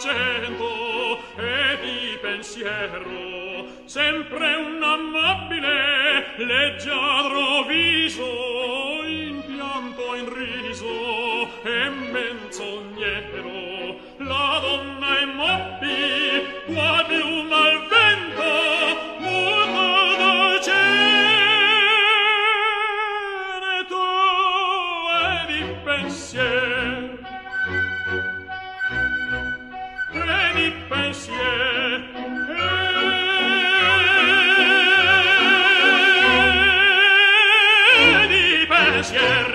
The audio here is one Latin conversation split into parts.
facendo e di pensiero sempre un amabile leggiadro viso in pianto in riso e menzognero. La donna è mobbi quasi un mal vento muta dal cielo tu e di pensiero.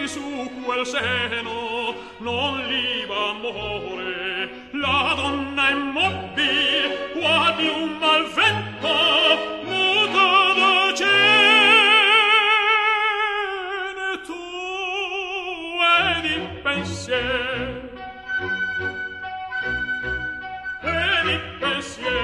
di su quel seno non liba amore. La donna è mobbi qua quasi un malvento muta da cene tu ed il pensier. Ed il pensier.